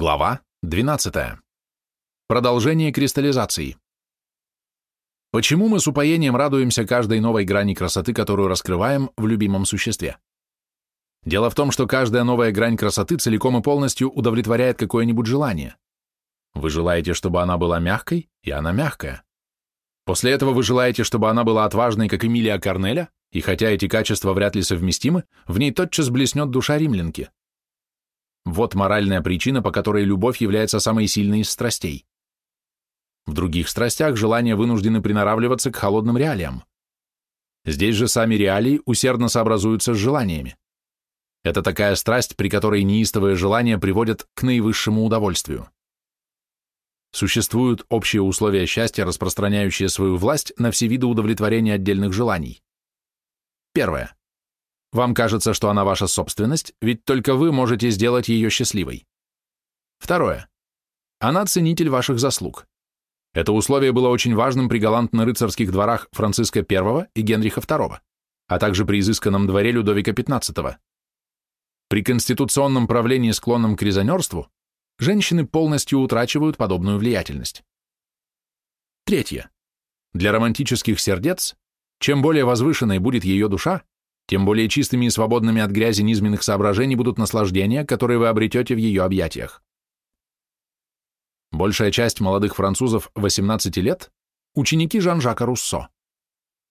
Глава 12. Продолжение кристаллизации. Почему мы с упоением радуемся каждой новой грани красоты, которую раскрываем в любимом существе? Дело в том, что каждая новая грань красоты целиком и полностью удовлетворяет какое-нибудь желание. Вы желаете, чтобы она была мягкой, и она мягкая. После этого вы желаете, чтобы она была отважной, как Эмилия Корнеля, и хотя эти качества вряд ли совместимы, в ней тотчас блеснет душа римлянки. Вот моральная причина, по которой любовь является самой сильной из страстей. В других страстях желания вынуждены приноравливаться к холодным реалиям. Здесь же сами реалии усердно сообразуются с желаниями. Это такая страсть, при которой неистовые желания приводят к наивысшему удовольствию. Существуют общие условия счастья, распространяющие свою власть на все виды удовлетворения отдельных желаний. Первое. Вам кажется, что она ваша собственность, ведь только вы можете сделать ее счастливой. Второе. Она ценитель ваших заслуг. Это условие было очень важным при галантно-рыцарских дворах Франциска I и Генриха II, а также при изысканном дворе Людовика XV. При конституционном правлении, склонном к резонерству, женщины полностью утрачивают подобную влиятельность. Третье. Для романтических сердец, чем более возвышенной будет ее душа, тем более чистыми и свободными от грязи низменных соображений будут наслаждения, которые вы обретете в ее объятиях. Большая часть молодых французов 18 лет – ученики Жан-Жака Руссо.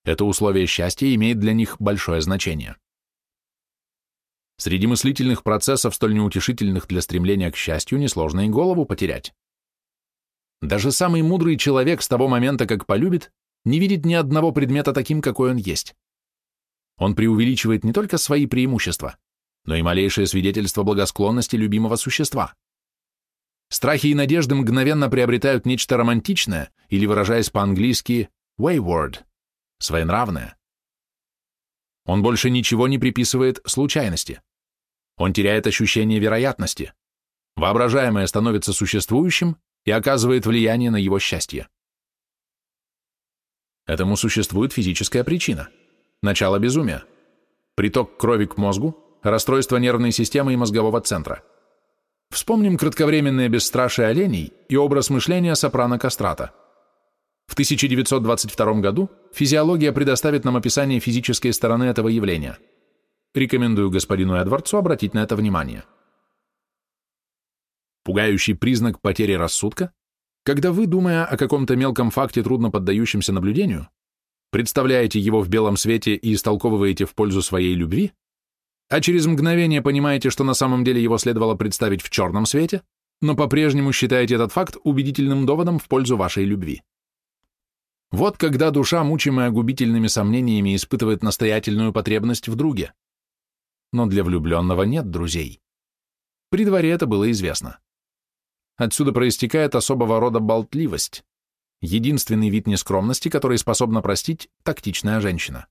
Это условие счастья имеет для них большое значение. Среди мыслительных процессов, столь неутешительных для стремления к счастью, несложно и голову потерять. Даже самый мудрый человек с того момента, как полюбит, не видит ни одного предмета таким, какой он есть. Он преувеличивает не только свои преимущества, но и малейшее свидетельство благосклонности любимого существа. Страхи и надежды мгновенно приобретают нечто романтичное или, выражаясь по-английски, wayward, своенравное. Он больше ничего не приписывает случайности. Он теряет ощущение вероятности. Воображаемое становится существующим и оказывает влияние на его счастье. Этому существует физическая причина – начало безумия, приток крови к мозгу, расстройство нервной системы и мозгового центра. Вспомним кратковременное бесстрашие оленей и образ мышления сопрано-кастрата. В 1922 году физиология предоставит нам описание физической стороны этого явления. Рекомендую господину Эдвардсу обратить на это внимание. Пугающий признак потери рассудка, когда вы, думая о каком-то мелком факте, трудно поддающемся наблюдению, представляете его в белом свете и истолковываете в пользу своей любви, а через мгновение понимаете, что на самом деле его следовало представить в черном свете, но по-прежнему считаете этот факт убедительным доводом в пользу вашей любви. Вот когда душа, мучимая губительными сомнениями, испытывает настоятельную потребность в друге. Но для влюбленного нет друзей. При дворе это было известно. Отсюда проистекает особого рода болтливость, единственный вид нескромности, который способна простить тактичная женщина.